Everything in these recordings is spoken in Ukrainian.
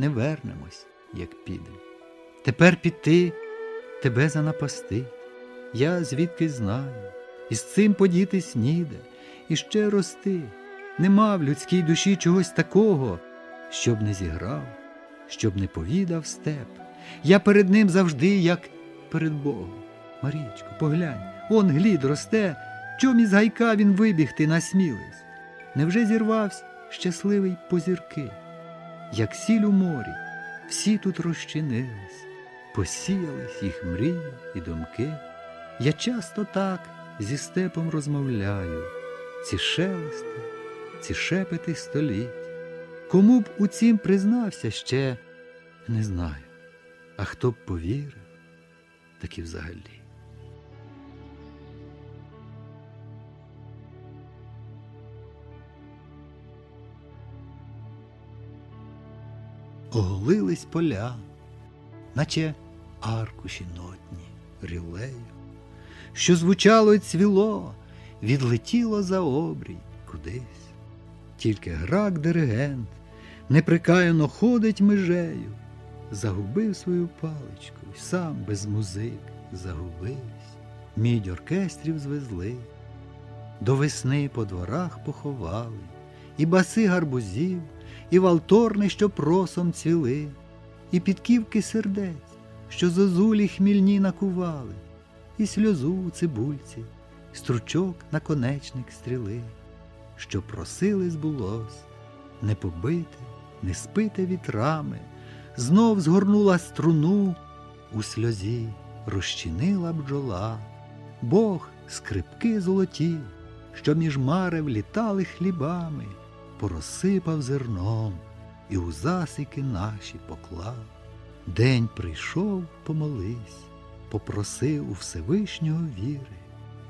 не вернемось, як підем. Тепер піти, тебе занапасти. Я звідки знаю, і з цим подітись ніде, і ще рости. Нема в людській душі чогось такого, щоб не зіграв, щоб не повідав степ. Я перед ним завжди, як перед Богом. Марічко, поглянь, он глід росте, чом із гайка він вибігти насмілився. Невже зірвався щасливий позірки, як сіль у морі, всі тут розчинились, посіялись їх мрії і думки. Я часто так зі степом розмовляю, ці шелести, ці шепети століть. Кому б у цім признався ще, не знаю, а хто б повірив, так і взагалі. Оголились поля, наче аркуші нотні рілею, що звучало й цвіло, відлетіло за обрій кудись. Тільки грак диригент неприкаяно ходить межею, загубив свою паличку, й сам без музик загубився. Мідь оркестрів звезли, до весни по дворах поховали, і баси гарбузів, і валторни, що просом цвіли, і підківки сердець, що зозулі хмільні накували, і сльозу у цибульці, стручок наконечник стріли, що просили збулось, не побите, не спите вітрами, знов згорнула струну у сльозі, розчинила бджола, Бог скрипки золоті, що між марев літали хлібами, порозсипав зерном і у засіки наші поклав. День прийшов, помолись, попросив у Всевишнього віри,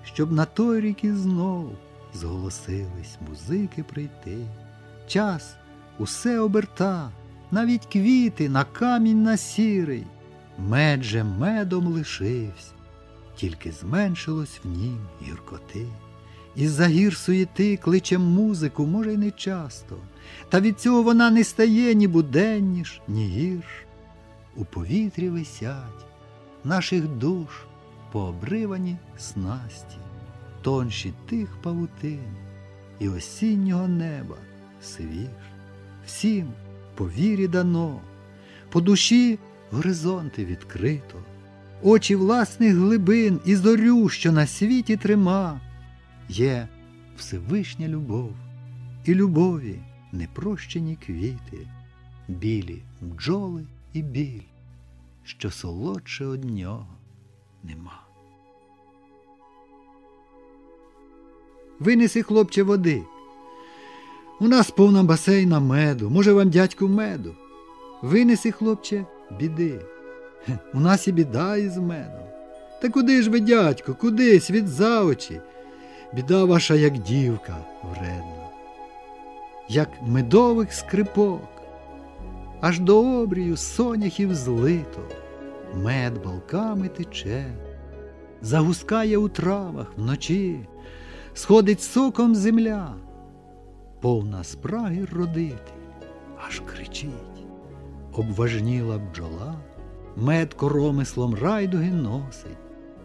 щоб на той рік і знов зголосились музики прийти. Час усе оберта, навіть квіти на камінь на сірий, мед же медом лишився, тільки зменшилось в нім гіркоти. Із-за гір суєти кличем музику, може, й не часто, та від цього вона не стає ні буденніш, ні гірш. У повітрі висять наших душ пообривані снасті, тонші тих павутин і осіннього неба свіж. Всім по вірі дано, по душі горизонти відкрито, очі власних глибин і зорю, що на світі трима, є Всевишня любов, і любові непрощені квіти, білі бджоли і біль, що солодше од нього нема. Винеси, хлопче, води. У нас повна басейна меду, може вам дядьку меду. Винеси, хлопче, біди. У нас і біда із медом. Та куди ж ви, дядько, куди світ за очі? Біда ваша, як дівка вредна, як медових скрипок, аж до обрію соняхів злито, мед балками тече, загускає у травах вночі, сходить соком земля, повна спраги родити, аж кричить, обважніла бджола, мед коромислом райдуги носить,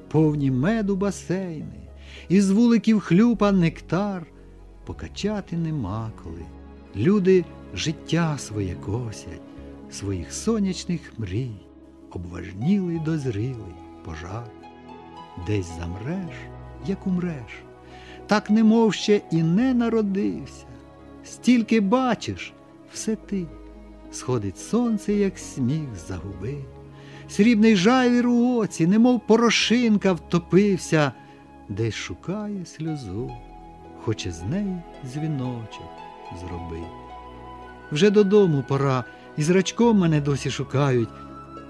повні меду басейни, із вуликів хлюпа нектар, покачати нема коли. Люди життя своє косять, своїх сонячних мрій, обважнілий дозрілий пожар. Десь замреш, як умреш, так немов ще і не народився. Стільки бачиш, все ти, сходить сонце, як сніг загуби. Срібний жайвір у оці, немов порошинка втопився, десь шукає сльозу, хоче з неї дзвіночок зробити. Вже додому пора, і зрачком мене досі шукають,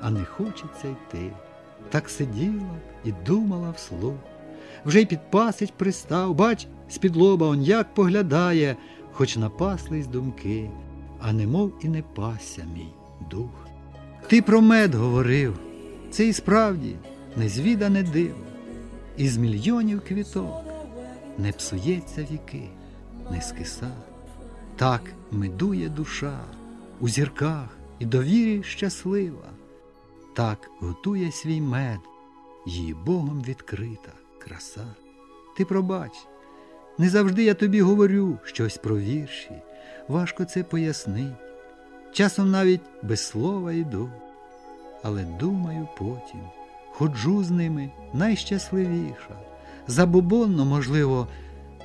а не хочеться йти. Так сиділа і думала вслух. Вже й підпасить пристав, бач, з-під лоба он як поглядає, хоч напаслись думки, а немов і не пася мій дух. Ти про мед говорив, це і справді незвідане диво. Із мільйонів квіток не псується віки, не скиса. Так медує душа у зірках і довірі щаслива. Так готує свій мед, її Богом відкрита краса. Ти пробач, не завжди я тобі говорю щось про вірші, важко це пояснить. Часом навіть без слова йду, але думаю потім, ходжу з ними найщасливіша, забобонно, можливо,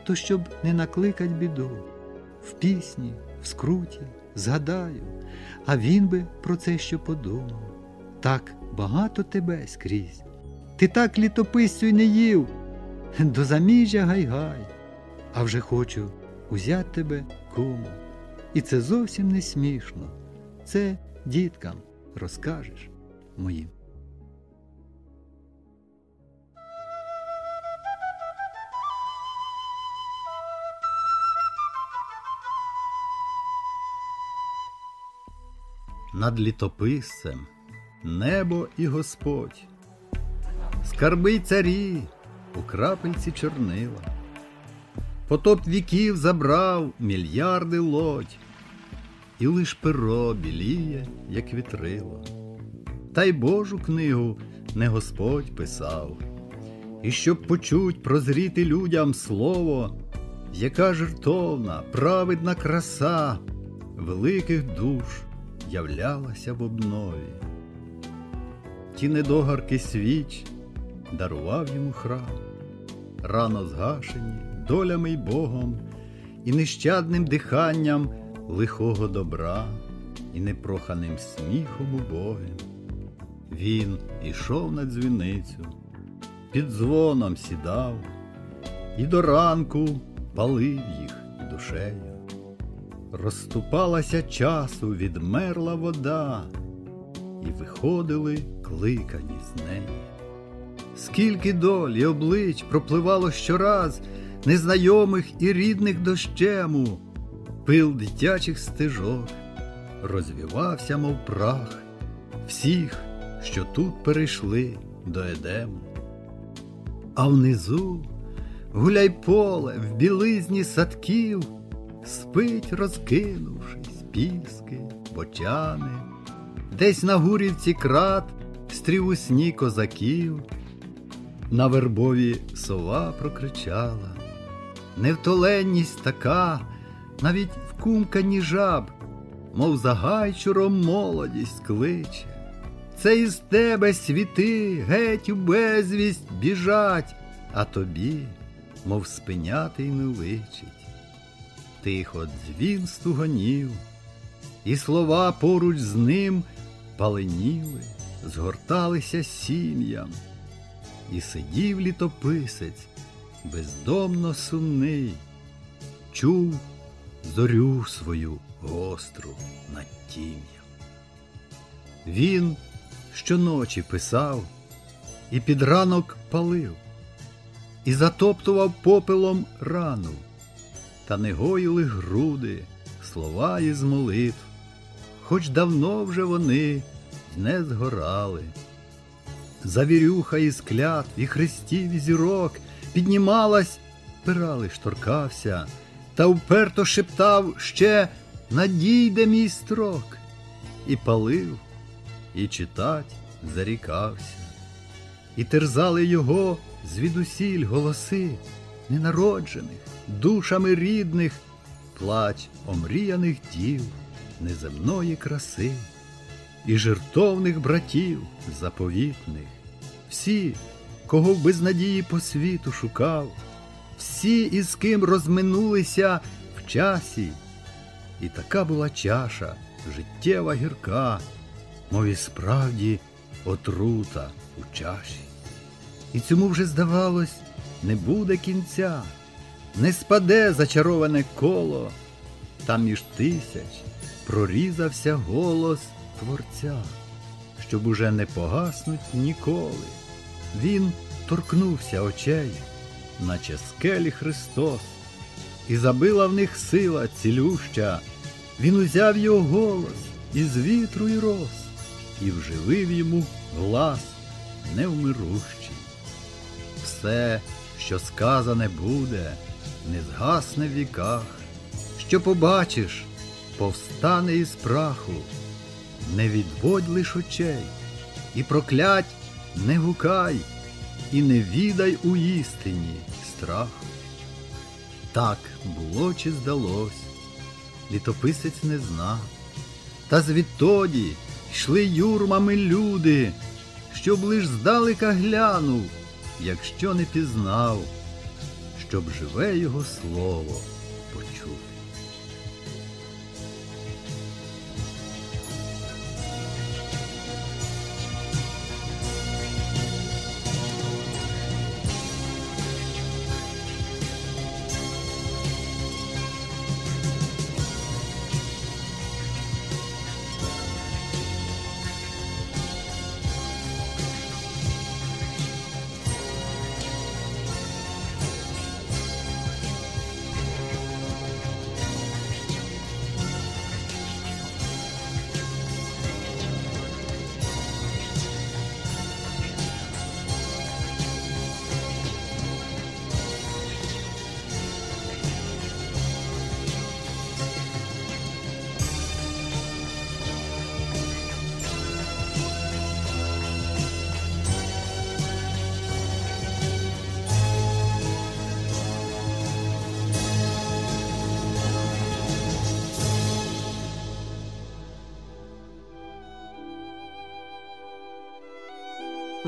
то щоб не накликать біду. В пісні, в скруті, згадаю, а він би про це що подумав. Так багато тебе скрізь. Ти так літописцю й не їв, до заміжжя гай-гай, а вже хочу узять тебе кому. І це зовсім не смішно. Це діткам розкажеш моїм. Над літописцем небо і Господь, скарби й царі у крапельці чорнила, потоп віків забрав мільярди лодь, і лиш перо біліє, як вітрило. Та й Божу книгу не Господь писав, і щоб почуть прозріти людям слово, яка жертовна, праведна краса великих душ являлася в обнові. Ті недогарки свіч дарував йому храм, рано згашені долями й Богом, і нещадним диханням лихого добра, і непроханим сміхом убогим. Він ішов на дзвіницю, під дзвоном сідав, і до ранку палив їх душею. Розступалася часу, відмерла вода, і виходили кликані з неї. Скільки доль і облич пропливало щораз незнайомих і рідних дощему, пил дитячих стежок, розвівався, мов прах, всіх, що тут перейшли до Едему. А внизу гуляй поле в білизні садків спить, розкинувшись, піски, бочани, десь на гурівці крат стрів у сні козаків, на вербові сова прокричала, невтоленність така, навіть в кумкані жаб, мов за гайчуром молодість кличе. Це із тебе світи, геть у безвість біжать, а тобі, мов спиняти й не личить тихо дзвін стуганів, і слова поруч з ним паленіли, згорталися сім'ям, і сидів літописець бездомно сумний, чув зорю свою гостру над тім'ям. Він щоночі писав і під ранок палив, і затоптував попелом рану та не гоїли груди, слова із молитв, хоч давно вже вони не згорали. Завірюха із клятв і хрестів і зірок піднімалась, пирали шторкався, та вперто шептав ще надійде мій строк, і палив, і читать зарікався, і терзали його звідусіль голоси ненароджених душами рідних, плач омріяних дів, неземної краси і жертовних братів заповітних, всі, кого в безнадії по світу шукав, всі, із ким розминулися в часі, і така була чаша життєва гірка, мов і справді отрута у чаші. І цьому вже здавалось, не буде кінця не спаде зачароване коло, там між тисяч прорізався голос Творця, щоб уже не погаснуть ніколи. Він торкнувся очей, наче скелі Христос, і забила в них сила цілюща. Він узяв його голос із вітру й роз, і вживив йому глас невмирущий. Все, що сказане буде не згасне в віках, що побачиш, повстане із праху, не відводь лиш очей, і проклять не гукай, і не відай у істині страху. Так було чи здалось, літописець не знав. Та звідтоді йшли юрмами люди, щоб лиш здалека глянув, якщо не пізнав, щоб живе його слово почув.